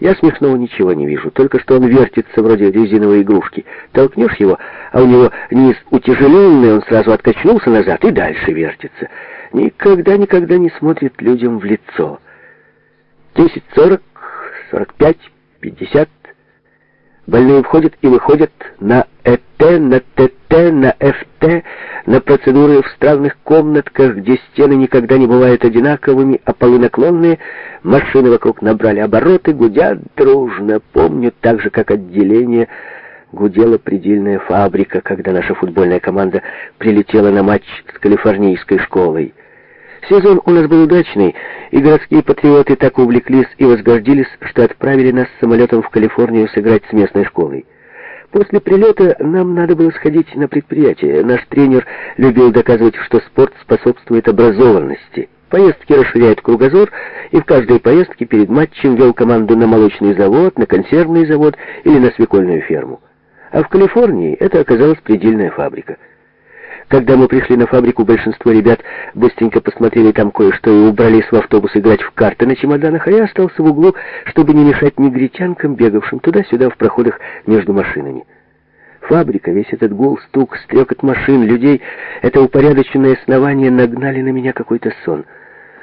Я смешного ничего не вижу, только что он вертится вроде резиновой игрушки. Толкнешь его, а у него низ утяжеленный, он сразу откачнулся назад и дальше вертится. Никогда-никогда не смотрит людям в лицо. Десять, сорок, сорок пять, пятьдесят. Больные входят и выходят на ЭТ, на ТТ, на ФТ, на процедуры в странных комнатках, где стены никогда не бывают одинаковыми, а полы наклонные, машины вокруг набрали обороты, гудят дружно. Помню так же, как отделение гудела предельная фабрика, когда наша футбольная команда прилетела на матч с калифорнийской школой. Сезон у нас был удачный, и городские патриоты так увлеклись и возгордились, что отправили нас самолетом в Калифорнию сыграть с местной школой. После прилета нам надо было сходить на предприятие. Наш тренер любил доказывать, что спорт способствует образованности. Поездки расширяют кругозор, и в каждой поездке перед матчем вел команду на молочный завод, на консервный завод или на свекольную ферму. А в Калифорнии это оказалась предельная фабрика — когда мы пришли на фабрику, большинство ребят быстренько посмотрели там кое-что и убрались в автобус играть в карты на чемоданах, а я остался в углу, чтобы не мешать негритянкам, бегавшим туда-сюда в проходах между машинами. Фабрика, весь этот гул, стук, стрекот машин, людей, это упорядоченное основание нагнали на меня какой-то сон.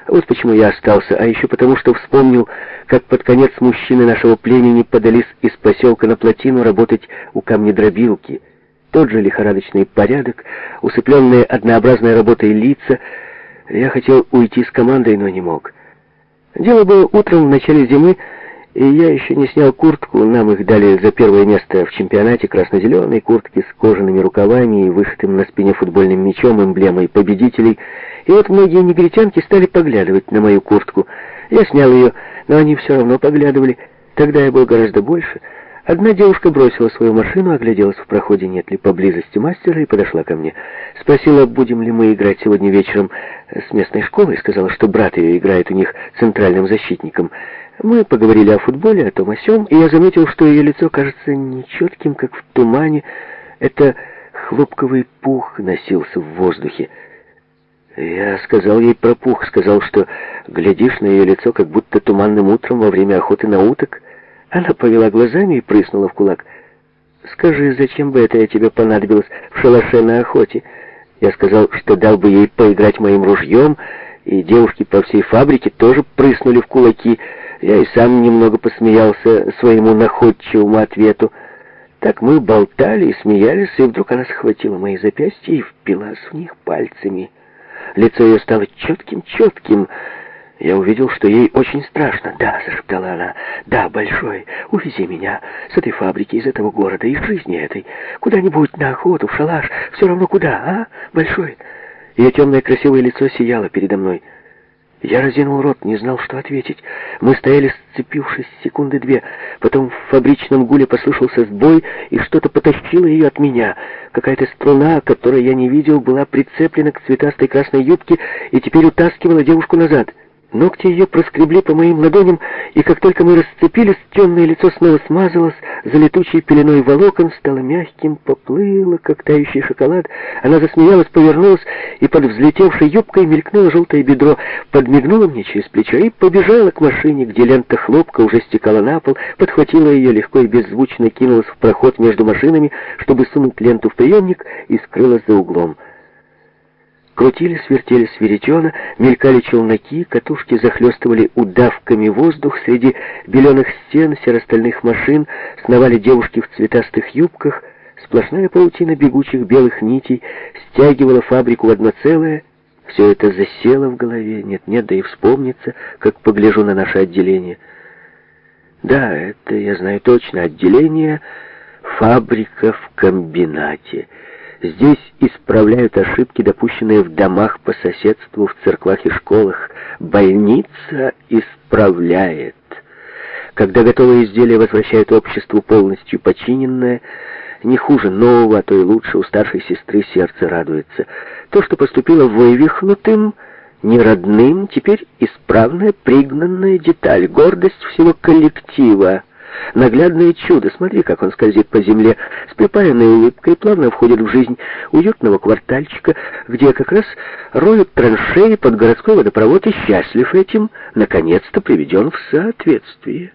Вот почему я остался, а еще потому, что вспомнил, как под конец мужчины нашего племени подались из поселка на плотину работать у камнедробилки — тот же лихорадочный порядок, усыпленные однообразной работой лица. Я хотел уйти с командой, но не мог. Дело было утром в начале зимы, и я еще не снял куртку. Нам их дали за первое место в чемпионате красно-зеленой куртки с кожаными рукавами и вышитым на спине футбольным мячом эмблемой победителей. И вот многие негритянки стали поглядывать на мою куртку. Я снял ее, но они все равно поглядывали. Тогда я был гораздо больше — Одна девушка бросила свою машину, огляделась в проходе, нет ли поблизости мастера, и подошла ко мне. Спросила, будем ли мы играть сегодня вечером э, с местной школой, сказала, что брат ее играет у них центральным защитником. Мы поговорили о футболе, о том о сём, и я заметил, что ее лицо кажется нечетким, как в тумане. Это хлопковый пух носился в воздухе. Я сказал ей про пух, сказал, что глядишь на ее лицо, как будто туманным утром во время охоты на уток — она повела глазами и прыснула в кулак. «Скажи, зачем бы это я тебе понадобилось в шалаше на охоте?» Я сказал, что дал бы ей поиграть моим ружьем, и девушки по всей фабрике тоже прыснули в кулаки. Я и сам немного посмеялся своему находчивому ответу. Так мы болтали и смеялись, и вдруг она схватила мои запястья и впилась в них пальцами. Лицо ее стало четким-четким, я увидел, что ей очень страшно. «Да», — зашептала она, — «да, большой, увези меня с этой фабрики, из этого города, из жизни этой, куда-нибудь на охоту, в шалаш, все равно куда, а, большой?» Ее темное красивое лицо сияло передо мной. Я разинул рот, не знал, что ответить. Мы стояли, сцепившись секунды две. Потом в фабричном гуле послышался сбой, и что-то потащило ее от меня. Какая-то струна, которую я не видел, была прицеплена к цветастой красной юбке и теперь утаскивала девушку назад. Ногти ее проскребли по моим ладоням, и как только мы расцепились, темное лицо снова смазалось, за летучей пеленой волокон стало мягким, поплыло, как тающий шоколад. Она засмеялась, повернулась, и под взлетевшей юбкой мелькнуло желтое бедро, подмигнула мне через плечо и побежала к машине, где лента хлопка уже стекала на пол, подхватила ее легко и беззвучно кинулась в проход между машинами, чтобы сунуть ленту в приемник, и скрылась за углом. Крутились, вертелись веретена, мелькали челноки, катушки захлестывали удавками воздух, среди беленых стен, серостальных машин сновали девушки в цветастых юбках, сплошная паутина бегучих белых нитей стягивала фабрику в одно целое. Все это засело в голове, нет-нет, да и вспомнится, как погляжу на наше отделение. Да, это я знаю точно, отделение «Фабрика в комбинате». Здесь исправляют ошибки, допущенные в домах по соседству, в церквах и школах. Больница исправляет. Когда готовые изделия возвращают обществу полностью починенное, не хуже нового, а то и лучше, у старшей сестры сердце радуется. То, что поступило вывихнутым, неродным, теперь исправная, пригнанная деталь, гордость всего коллектива. Наглядное чудо. Смотри, как он скользит по земле. С припаянной улыбкой плавно входит в жизнь уютного квартальчика, где как раз роют траншеи под городской водопровод и счастлив этим, наконец-то приведен в соответствие.